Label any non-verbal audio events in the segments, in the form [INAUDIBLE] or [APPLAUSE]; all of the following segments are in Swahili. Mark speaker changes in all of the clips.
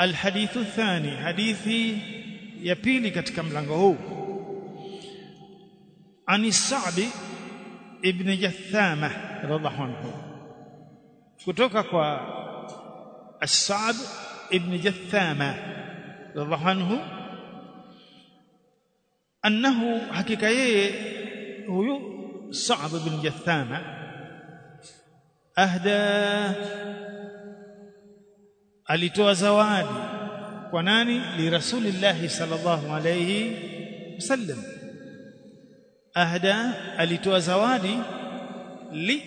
Speaker 1: الحديث الثاني حديثي يبيلي كتك ملنغهو عن السعد ابن جثامة رضي رضا حوانه كتوكك السعد ابن جثامة رضي الله عنه أنه حقيقي هو سعد ابن جثامة. أهداه alitoa zawadi. Kwa nani? Li rasulillahi sallallahu alayhi wasallam. Ahda alitoa zawadi. Li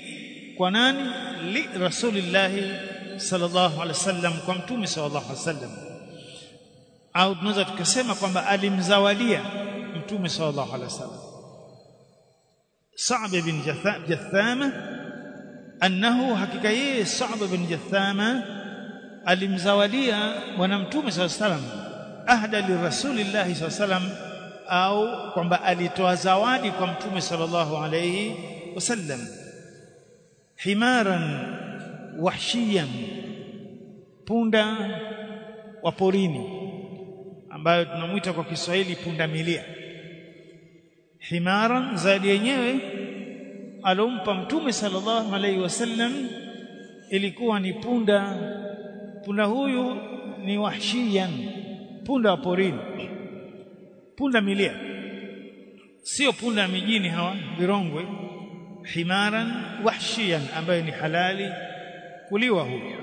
Speaker 1: kwa nani? Li rasulillahi sallallahu alayhi wasallam kwa mtume sallallahu alayhi wasallam. Au tunaweza tukasema kwamba alimzawadia mtume sallallahu alayhi wasallam. Sa'b bin Jathama annahu hakika yeye Sa'b bin Jathama alimzawadia bwana mtume saa salam ahda li rasulillah sallallahu alayhi wasallam au kwamba alitoa zawadi kwa mtume sallallahu alayhi wasallam. Himaran wahshiyan punda wa porini ambayo tunamuita kwa Kiswahili punda milia. Himaran zaidi yenyewe alompa mtume sallallahu alayhi wasallam ilikuwa ni punda punda huyu ni wahshiyan punda wa porini punda milia. Sio punda mijini hawa virongwe. Himaran wahshiyan ambaye ni halali kuliwa huyo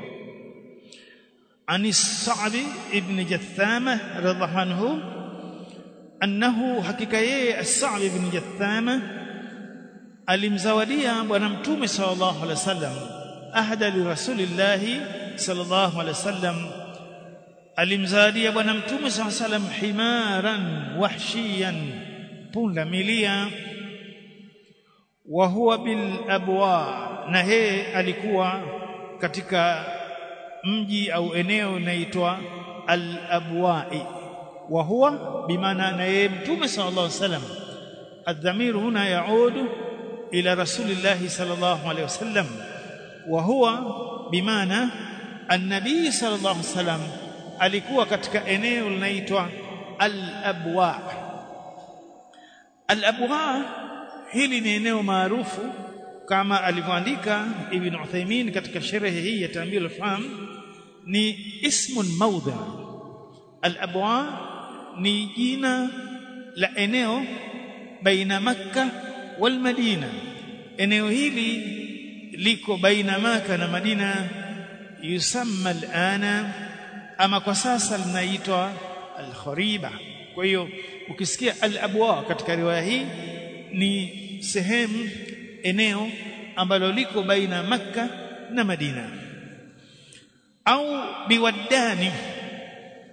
Speaker 1: ani Sa'd ibn Jathama radhiallahu anhu annahu hakika yeye as-Sa'd ibn Jathama alimzawadia bwana mtume sallallahu alaihi wasallam ahda li rasulillahi sallallahu alaihi wasallam alimzawadia bwana mtume sallallahu alaihi wasallam himaran wahshiyan punda milia wa huwa bil abwa na yeye alikuwa katika mji au eneo linaloitwa al abwa'i wa huwa bimaana na yeye mtume sallallahu alaihi wasallam الضمير هنا يعود إلى رسول الله صلى الله عليه وسلم وهو بمعنى annabii sallallahu alaihi wasallam alikuwa katika eneo linaloitwa al-abwa. Al-abwa hili ni eneo maarufu kama alivyoandika Ibn Uthaymeen katika sherehe hii ya Tamil fam ni ismun mawdha. Al-abwa ni jina la eneo baina makka wal madina. Eneo hili liko baina makka na madina yusamma al-ana ama kwa sasa linaitwa al-khariba. Kwa hiyo ukisikia al-abwa katika riwaya hii ni sehemu eneo ambalo liko baina makka na madina. Au biwaddani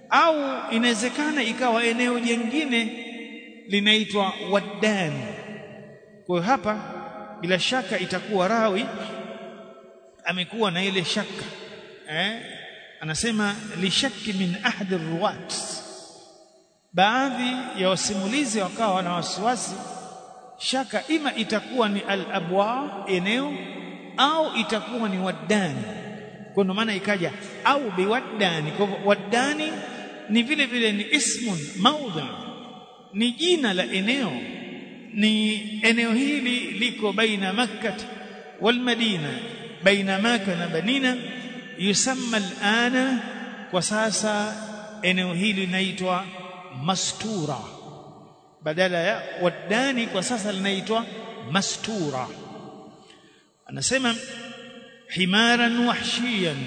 Speaker 1: au inawezekana ikawa eneo jingine linaitwa waddani. Kwa hapa bila shaka itakuwa rawi amekuwa na ile shaka eh? Anasema lishaki min ahdi ruwat baadhi ya wasimulizi wakawa na wasiwasi shaka ima itakuwa ni al-abwa eneo au itakuwa ni waddani. Kwa ndo maana ikaja au biwaddani kwa waddani ni vile vile ni ismun maudha ni jina la eneo. Ni eneo hili liko baina makkah wal madina baina maka na banina yusamma al-ana kwa sasa eneo hili linaitwa mastura. Badala ya waddani kwa sasa linaitwa mastura. Anasema himaran wahshiyan.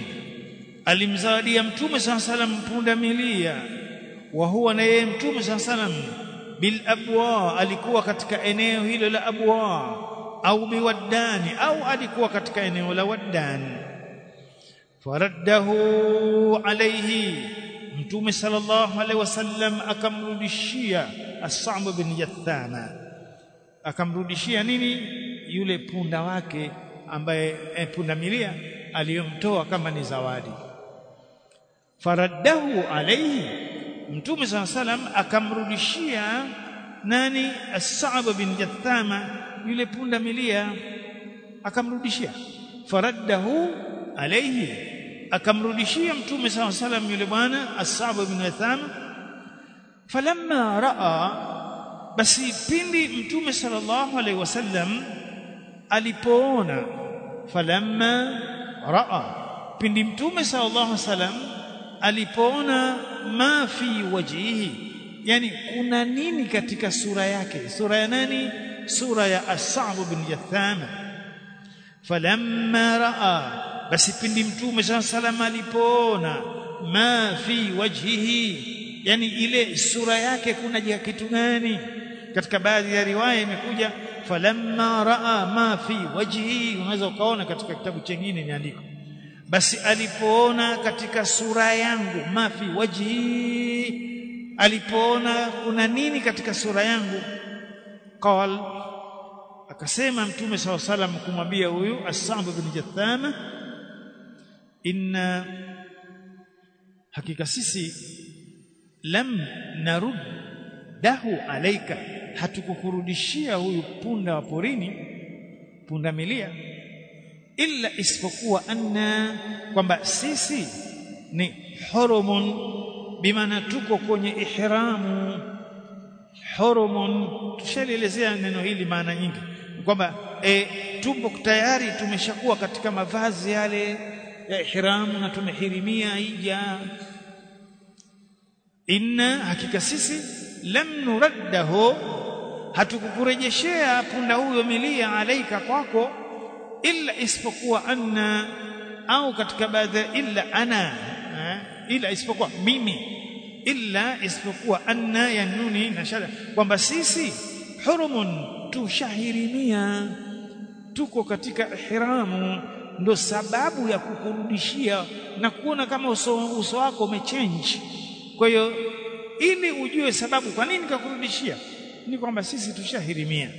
Speaker 1: Alimzawadia mtume saa salam punda milia. Wa huwa na yeye mtume saa salam. Bil alikuwa katika eneo hilo la abwa. Au biwaddani au alikuwa katika eneo la waddani faraddahu alayhi. Mtume sallallahu alaihi wasallam akamrudishia as-Sa'b bin Jathama akamrudishia nini? Yule punda wake ambaye eh, punda milia aliyomtoa kama ni zawadi. Faraddahu alayhi. Mtume sallallahu alaihi akamrudishia nani? as-Sa'b bin Jathama yule punda milia. Akamrudishia. Faraddahu alayhi akamrudishia mtume saw salam yule bwana as-Sa'b ibn athama falamma raa basi pindi mtume sallallahu alaihi wasallam alipoona falamma raa pindi mtume sallallahu alaihi wasallam alipoona ma fi wajhihi yani kuna nini katika sura yake? Sura ya nani? Sura ya asabu ibn bin Yathama falamma raa basi pindi mtume sallallahu alipoona ma fi wajhihi yani ile sura yake kuna jia kitu gani? Katika baadhi ya riwaya imekuja falamma raa ma fi wajhi unaweza ukaona katika kitabu chengine imeandikwa. Basi alipoona katika sura yangu ma fi wajhi alipoona kuna nini katika sura yangu? Qal akasema mtume saw salam kumwambia huyu as-sa'd bin Jathama inna hakika sisi lam narud dahu alaika hatukukurudishia huyu punda wa porini punda milia illa isipokuwa anna kwamba sisi ni hurumun bimaana tuko kwenye ihramu. Hurumun tushalielezea neno hili maana nyingi kwamba e, tumbo tayari tumeshakuwa katika mavazi yale ya ihramu na tumehirimia hija inna hakika sisi lam nuraddahu hatukukurejeshea punda huyo milia alaika kwako illa isipokuwa anna au katika baadhi illa ana eh, illa isipokuwa mimi illa isipokuwa anna ya nuni na shada. Kwamba sisi hurumun tushahirimia tuko katika ihramu ndo sababu ya kukurudishia na kuona kama uso, uso wako umechange. Kwa hiyo ili ujue sababu kwa nini kakurudishia ni kwamba sisi tushahirimia.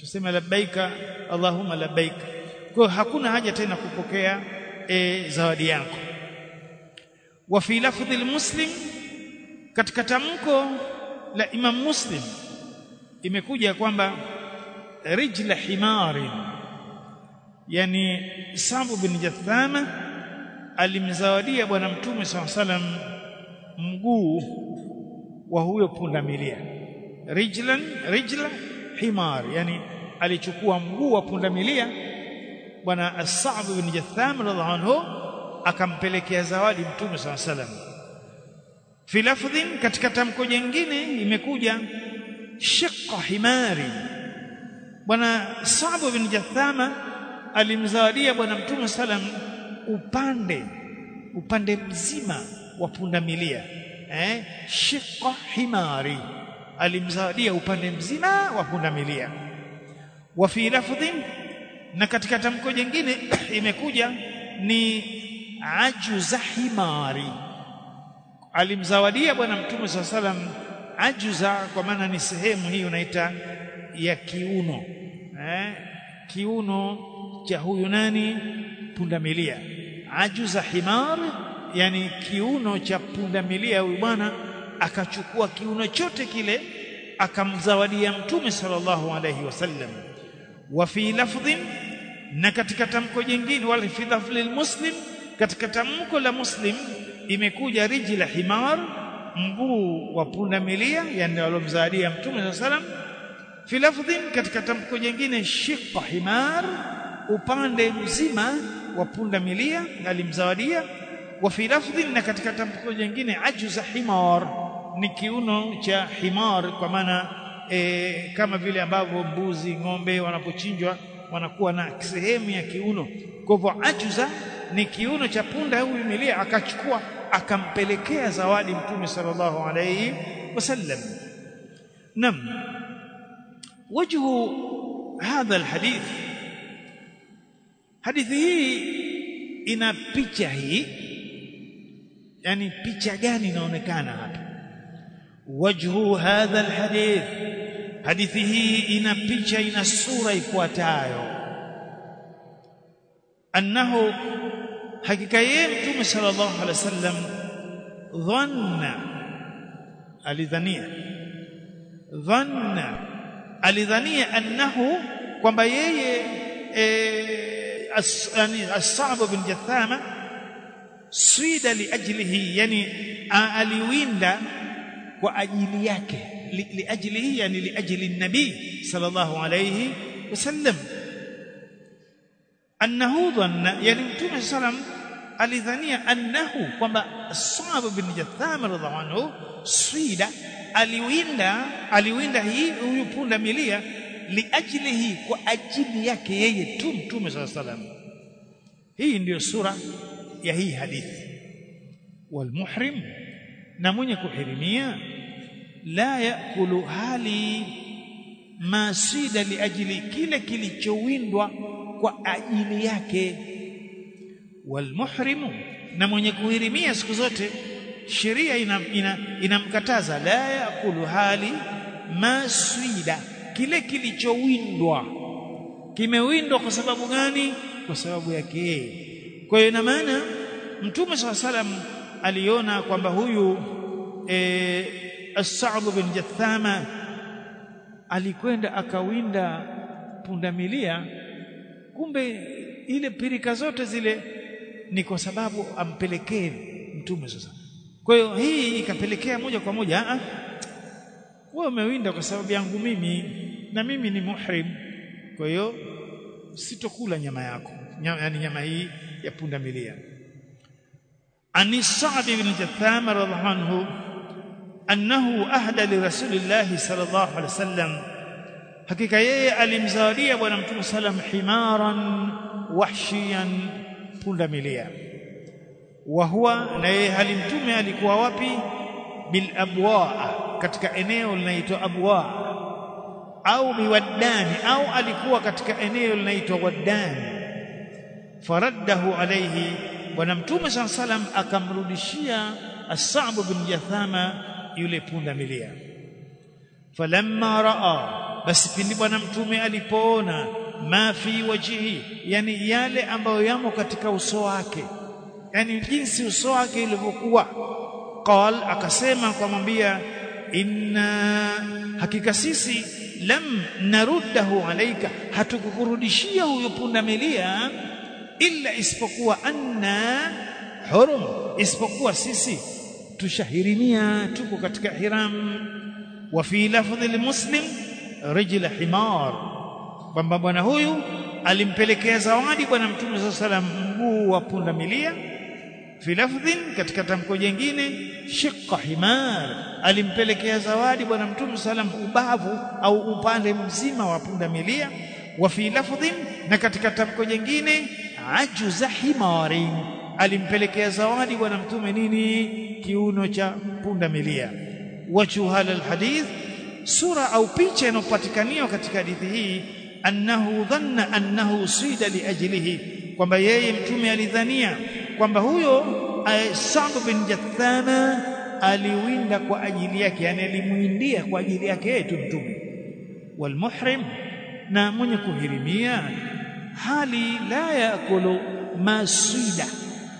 Speaker 1: Tuseme labbaika allahumma labbaika. Kwa hakuna haja tena kupokea e, zawadi yako. Wa fi lafdhi muslim katika tamko la imam muslim imekuja kwamba rijla himari yani Sabu bin Jathama alimzawadia bwana mtume SAW salam mguu wa huyo punda milia rijlan rijla himar. Yani alichukua mguu wa punda milia bwana As-Sa'd bin Jatham radhiallahu anhu akampelekea zawadi mtume SAW salam fi lafdhin katika tamko jingine imekuja shiqqa himari bwana Sa'd bin Jathama alimzawadia bwana mtume salam upande upande mzima wa pundamilia eh shiqa himari. Alimzawadia upande mzima wa pundamilia. Wa fi lafdhin na katika tamko jingine [CLEARS THROAT] imekuja ni ajuza himari. Alimzawadia bwana mtume saa salam ajuza kwa maana ni sehemu hii unaita ya kiuno eh kiuno cha huyu nani? Pundamilia. Ajuza himar yani kiuno cha pundamilia huyu bwana akachukua kiuno chote kile akamzawadia mtume sallallahu alayhi wasallam. Wa fi lafdhin na katika tamko jingine wala fi lafdhil muslim katika tamko la muslim imekuja riji la himar mguu wa punda milia yani walomzawadia mtume sallallahu alayhi wasallam. Fi lafdhin katika tamko jingine shiqqa himar upande mzima wa punda milia alimzawadia wa fi lafdhin na katika tamko jingine ajuza himar ni kiuno cha himar kwa maana e, kama vile ambavyo mbuzi ng'ombe wanapochinjwa wanakuwa na sehemu ya kiuno. Kwa hivyo ajuza ni kiuno cha punda huyu milia akachukua akampelekea zawadi mtume sallallahu alayhi wasallam nam wajhu hadha alhadith hadithi hii ina picha hii. Yani picha gani inaonekana hapa? Wajhu hadha alhadith. Hadithi hii ina picha ina sura ifuatayo. Annahu hakika yeye mtume sallallahu alaihi wasallam dhanna alidhania. Dhanna alidhania annahu kwamba yeye e, as-Sa'b bin Jathama swida liajlihi yani aliwinda kwa ajili yake liajlihi yani liajli nabii sallallahu alayhi wasallam annahu dhanna yani mtume sallam alidhania annahu kwamba Sa'b bin Jathama radhiallahu anhu swida aliwinda aliwinda hii huyu punda milia liajlihi kwa ajili yake yeye tu mtume sallallahu alayhi hii ndiyo sura ya hii hadithi. Walmuhrim na mwenye kuhirimia la yakulu hali masida liajli kile kilichowindwa kwa ajili yake. Walmuhrimu na mwenye kuhirimia siku zote sheria inamkataza ina, ina la yakulu hali ma swida kile kilichowindwa. Kimewindwa kwa sababu gani? Kwa sababu yake yeye kwa hiyo ina maana mtume swalla salam aliona kwamba huyu e, as-Sa'd bin Jathama alikwenda akawinda pundamilia kumbe ile pirika zote zile ni kwa sababu ampelekee mtume sasa kwa hiyo hii ikapelekea moja kwa moja a wewe umewinda kwa sababu yangu mimi na mimi ni muhrim. Kwa hiyo sitokula nyama yako. Nyama, yani nyama hii ya punda milia. Ani Sa'd ibn Jatham radhiallahu anhu annahu ahda li rasulillahi sallallahu alaihi wasallam hakika yeye alimzawadia bwana mtume sallam himaran wahshiyan punda milia. Wa huwa na yeye hali mtume alikuwa wapi? Bil abwa katika eneo linaloitwa abwa au biwaddani au alikuwa katika eneo linaloitwa waddani. Faraddahu alayhi bwana mtume saa salam akamrudishia as-Sa'b bin Jathama yule punda milia falamma raa basi pindi bwana mtume alipoona ma fi wajihi yani yale ambayo yamo katika uso wake yani jinsi uso wake ilivyokuwa qal akasema kumwambia inna hakika sisi lam naruddahu alayka hatukukurudishia huyo punda milia illa isipokuwa anna hurum isipokuwa sisi. Tushahirimia tuko katika hiram. Wa fi lafdhi muslim rijla himar. Kwamba bwana huyu alimpelekea zawadi bwana mtume sallallahu alayhi wasallam mguu wa punda milia fi lafdhin katika tamko jingine shiqqa himar. Alimpelekea zawadi bwana mtume salam ubavu au upande mzima wa punda milia wa fi lafdhin na katika tamko jingine ajuza himarin. Alimpelekea zawadi bwana mtume nini? Kiuno cha punda milia wajuhala alhadith sura au picha inayopatikaniwa katika hadithi hii annahu dhanna annahu sida liajlihi kwamba yeye mtume alidhania kwamba huyo Sa'd bin Jathana aliwinda kwa ajili yake yani alimwindia kwa ajili yake tu mtume. Walmuhrim na mwenye kuhirimia hali la yakulu maswida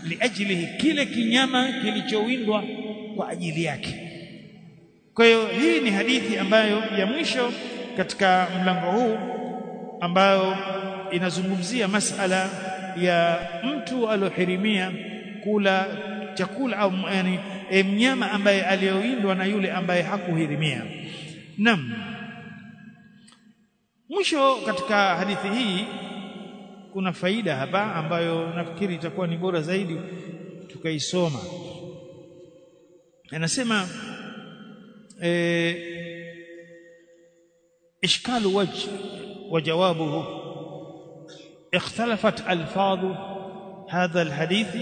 Speaker 1: liajlihi kile kinyama kilichowindwa kwa ajili yake. Kwa hiyo hii ni hadithi ambayo ya mwisho katika mlango huu ambayo inazungumzia masala ya mtu aliohirimia kula chakula au yani e, mnyama ambaye aliyoindwa na yule ambaye hakuhirimia. Nam mwisho katika hadithi hii kuna faida hapa ambayo nafikiri itakuwa ni bora zaidi tukaisoma. Anasema eh ishkalu wajh wa jawabuhu. اختلفت ألفاظ هذا الحديث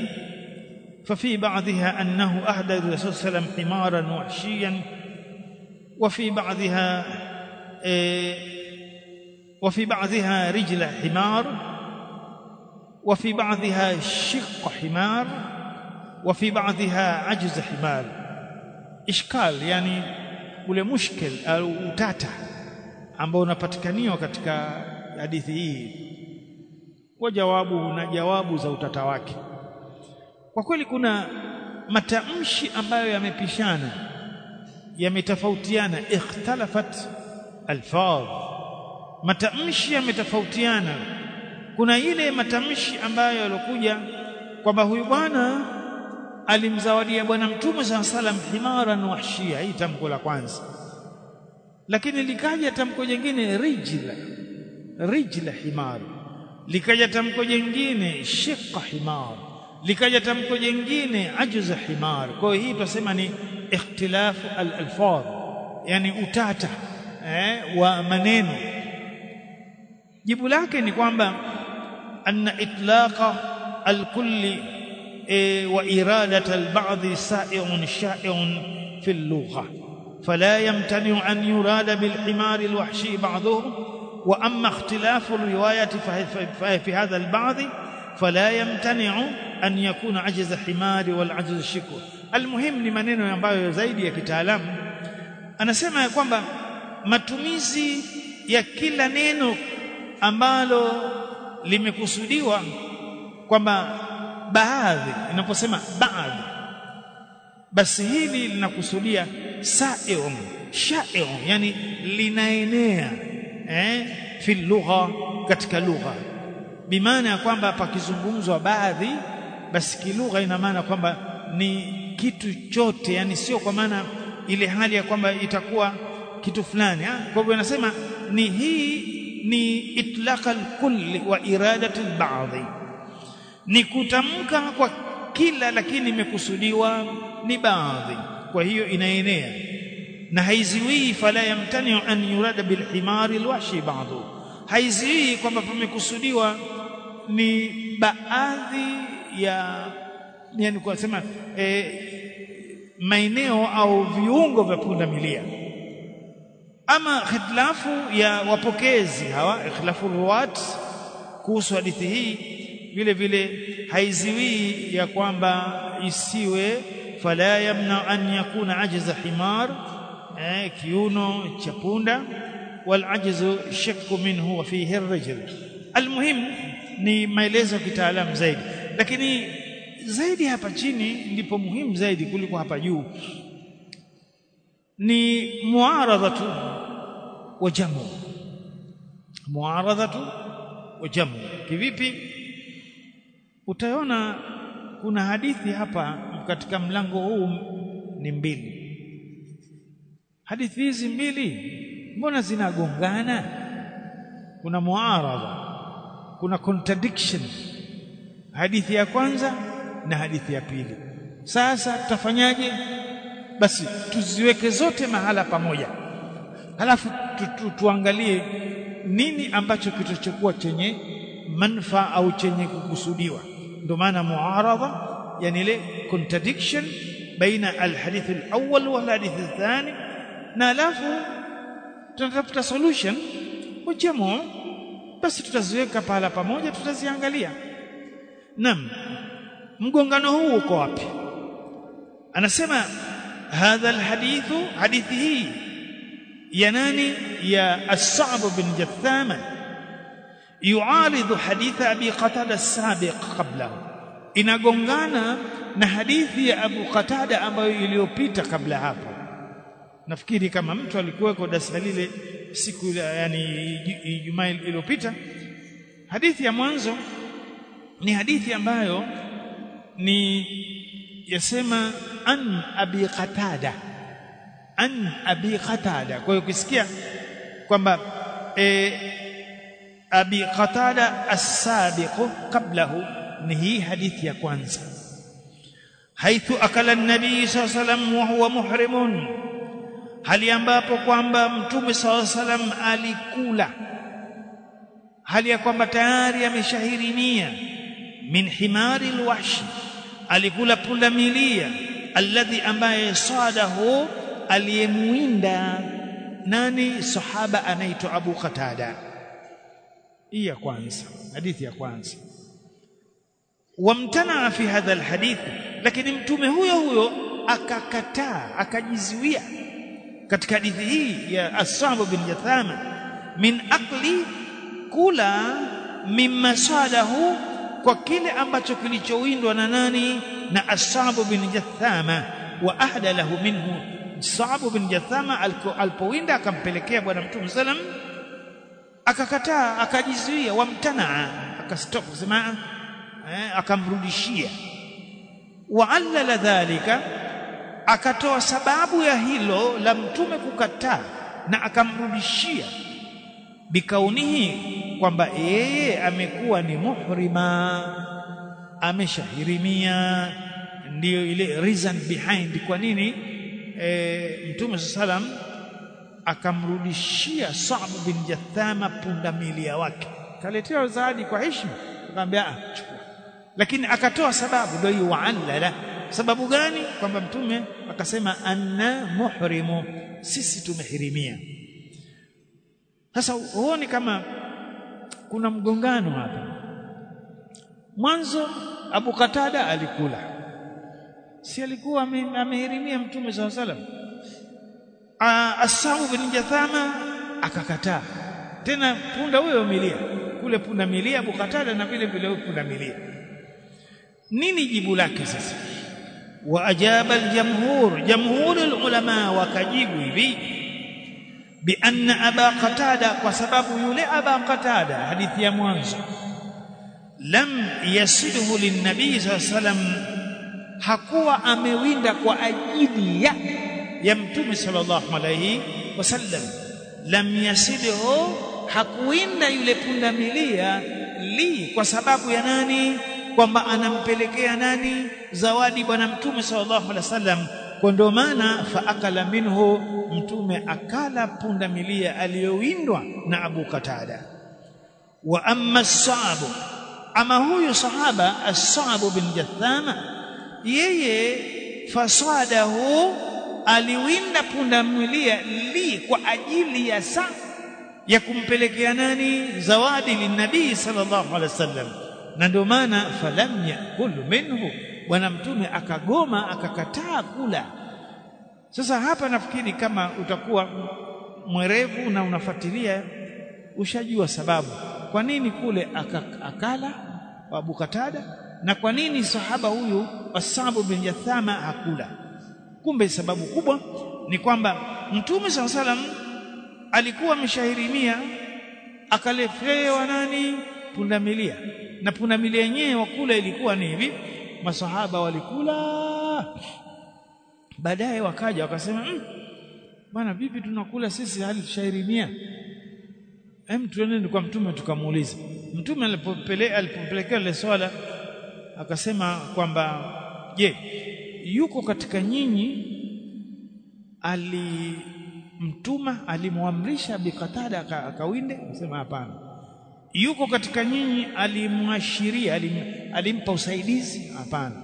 Speaker 1: ففي بعضها أنه أهدى الرسول صلى الله عليه وسلم حمارا وحشيا وفي بعضها وفي بعضها رجل حمار وفي بعضها شق حمار وفي بعضها عجز حمار. إشكال يعني ule mushkil au utata ambao unapatikaniwa katika hadithi hii. Kwa jawabu na jawabu za utata wake. Kwa kweli kuna matamshi ambayo yamepishana yametofautiana. Ikhtalafat alfaz. Matamshi yametofautiana. Kuna ile matamshi ambayo yalokuja kwamba huyu bwana alimzawadia bwana mtume saa salam himaran wahshia hii tamko la kwanza. Lakini likaja tamko jingine rijla rijla himar likaja tamko jingine shiqa himar likaja tamko jingine ajza himar kwa hiyo hii tunasema ni ikhtilafu al-alfadh yani utata eh, wa maneno jibu lake ni kwamba anna itlaqa al-kulli eh, wa iradat al-ba'd sa'i'un sha'i'un fi al-lugha فلا يمتنع أن يراد بالحمار الوحشي بعضهم وأما اختلاف الرواية في هذا البعض فلا يمتنع أن يكون عجز حمار والعجز الشكر المهم ni maneno ambayo zaidi ya kitaalamu anasema ya kwamba matumizi ya kila neno ambalo limekusudiwa kwamba baadhi inaposema baadhi basi hili linakusudia sa'iun sha'iun yani linaenea eh fi lugha katika lugha. Bimaana ya kwamba pakizungumzwa baadhi basi kilugha ina maana kwamba ni kitu chote yani sio kwa maana ile hali ya kwamba itakuwa kitu fulani kwa hivyo anasema ni hii ni itlaqa kulli wa iradatu al ni kutamka kwa kila lakini imekusudiwa ni baadhi kwa hiyo inaenea na haiziwii fala yamtani an yurada bil himari alwahshi ba'dhu haiziwii kwamba pamekusudiwa ni baadhi ya yani kwa sema e, maeneo au viungo vya punda milia ama khitlafu ya wapokezi hawa ikhlafu ruwat kuhusu hadithi hii vile vile haiziwii ya kwamba isiwe fala yamna an yakuna ajza himar eh, kiuno cha punda wal ajzu shakku minhu wa fihi ar-rijl. Almuhim ni maelezo ya kitaalamu zaidi. Lakini zaidi hapa chini ndipo muhimu zaidi kuliko hapa juu. Ni muaradhatu wa jamu. Muaradhatu wa jamu. Kivipi? Utaona kuna hadithi hapa katika mlango huu ni mbili hadithi hizi mbili mbona zinagongana? Kuna muaradha kuna contradiction hadithi ya kwanza na hadithi ya pili. Sasa tutafanyaje basi tuziweke zote mahala pamoja. Halafu tu, tu, tuangalie nini ambacho kitachokuwa chenye manfaa au chenye kukusudiwa. Ndio maana muaradha yani ile contradiction baina alhadith alawwal wal hadith athani na alafu tunatafuta solution. Ujamu basi tutaziweka pahala pamoja tutaziangalia. Nam mgongano huu uko wapi? Anasema hadha alhadithu hadithi hii ya nani? Ya as-sa'b bin jathama. Yuaridhu hadith abi qatada as-sabiq qablahu. Inagongana na hadithi ya Abu Qatada ambayo iliyopita kabla hapo nafikiri kama mtu alikuweko darasa lile siku yani Ijumaa iliyopita. Hadithi ya mwanzo ni hadithi ambayo ni yasema an abi qatada. An abi qatada. Kwa hiyo ukisikia kwamba e, abi qatada as-sabiq qablahu ni hii hadithi ya kwanza. Haithu akala an-nabii sallallahu alayhi wasallam wa huwa muhrimun hali ambapo kwamba mtume SAW salam alikula. Hali ya kwamba tayari ameshahirimia min himari alwahshi alikula punda milia alladhi ambaye sadahu aliyemwinda nani? Sahaba anaitwa Abu Qatada. Hii ya kwanza. Hadithi ya kwanza. Wamtana fi hadha alhadith. Lakini mtume huyo huyo akakataa akajizuia katika hadithi hii ya Asabu bin Jathama min akli kula mimma sadahu kwa kile ambacho kilichowindwa na nani? Na Asabu bin Jathama wa ahda lahu minhu. Sabu bin Jathama alipowinda akampelekea bwana mtume sallam akakataa akajizuia wamtanaa akastop kusema eh, akamrudishia. Waallala dhalika akatoa sababu ya hilo la mtume kukataa na akamrudishia. Bikaunihi kwamba yeye amekuwa ni muhrima ameshahirimia ndiyo ile reason behind kwa nini e, mtume salam akamrudishia Sa'b bin Jathama pundamilia wake. Kaletea zawadi kwa heshima. Akamwambia ah chukua. Lakini akatoa sababu ndio hiyo wa'allala sababu gani? Kwamba mtume akasema anna muhrimu. Sisi tumehirimia. Sasa huoni kama kuna mgongano hapa? Mwanzo Abu Katada alikula. Si alikuwa amehirimia mtume saw salam Asabu bin Jathama akakataa. Tena punda huyo milia kule punda milia Abu Katada na vile vile punda milia. Nini jibu lake sasa ajaba aljamhur jamhur alulama wakajibu hivi bi anna aba qatada kwa sababu yule aba qatada hadithi ya mwanzo lam yasidhu linnabii sallam hakuwa amewinda kwa ajili ya ya mtume sallallahu alayhi wasallam. Lam yasidhu hakuwinda yule punda milia li kwa sababu ya nani kwamba anampelekea nani? Zawadi bwana mtume sallallahu alaihi wasallam. Kwa ndio maana faakala minhu mtume akala punda milia aliyowindwa na Abu Katada wa amma as ama huyu sahaba as-Sa'b bin Jathama yeye fasadahu aliwinda punda milia li kwa ajili ya sa ya kumpelekea nani? Zawadi linabii sallallahu alaihi wasallam na ndio maana falam yakul minhu. Bwana mtume akagoma akakataa kula. Sasa hapa nafikiri kama utakuwa mwerevu na unafuatilia ushajua sababu. Kwa nini kule akala Abu Katada na kwa nini sahaba huyu Asabu bin yathama hakula? Kumbe sababu kubwa ni kwamba mtume sallallahu alaihi wasallam alikuwa ameshahirimia akaletewa nani pundamilia. Na pundamilia yenyewe wakula ilikuwa ni hivi. Masahaba walikula. Baadaye wakaja wakasema mmm, bwana vipi tunakula sisi hali tushairimia hem tuende kwa mtume tukamuuliza mtume alipompelekea ile swala akasema kwamba je yuko katika nyinyi alimtuma alimwamrisha bikatada akawinde? Akasema hapana yuko katika nyinyi alimwashiria alim, alimpa usaidizi? Hapana.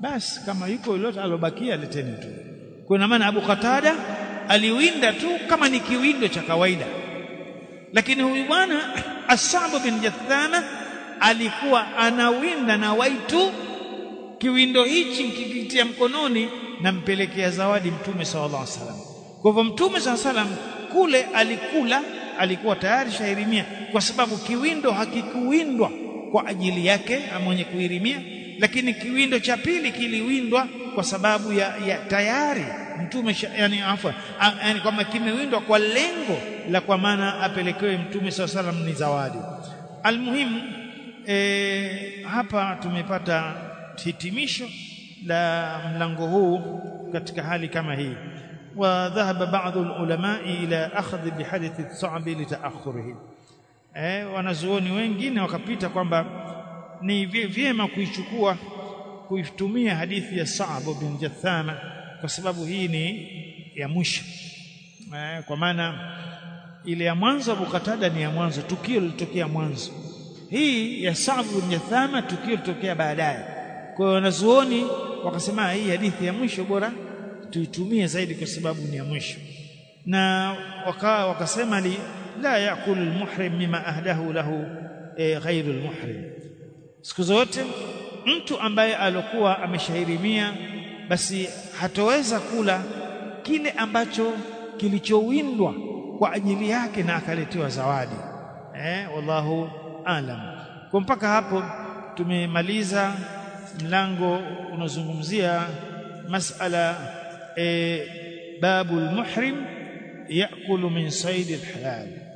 Speaker 1: Basi kama yuko yote alobakia leteni tu. Kwa maana Abu Qatada aliwinda tu kama ni kiwindo cha kawaida. Lakini huyu bwana Asabu bin jathana alikuwa anawinda na waitu kiwindo hichi kikitia mkononi nampelekea zawadi mtume sallallahu alaihi wasallam. Kwa hivyo mtume sallallahu alaihi wasallam kule alikula alikuwa tayari shahirimia kwa sababu kiwindo hakikuwindwa kwa ajili yake mwenye kuhirimia lakini kiwindo cha pili kiliwindwa kwa sababu ya, ya tayari mtume yani afwa yani kwamba kimewindwa kwa lengo la kwa maana apelekewe mtume saa salam ni zawadi. Almuhimu e, hapa tumepata hitimisho la mlango huu katika hali kama hii وذهب بعض العلماء إلى أخذ بحدث الصعب لتأخره eh wanazuoni wengine wakapita kwamba ni vyema kuichukua kuitumia hadithi ya Sa'b bin Jathama kwa sababu hii ni ya mwisho eh, kwa maana ile ya mwanzo Abu Qatada ni ya mwanzo tukio lilitokea mwanzo hii ya Sa'b bin Jathama tukio lilitokea baadaye kwa hiyo wanazuoni wakasema hii hadithi ya mwisho bora tuitumie zaidi kwa sababu ni ya mwisho. Na wakawa wakasema li la yakul almuhrim mima ahdahu lahu e, ghairu almuhrim siku zote mtu ambaye alokuwa ameshahirimia basi hatoweza kula kile ambacho kilichowindwa kwa ajili yake na akaletewa zawadi. Eh wallahu alam kwa mpaka hapo tumemaliza mlango unazungumzia masala e, babu almuhrim yakulu min saidi alhalal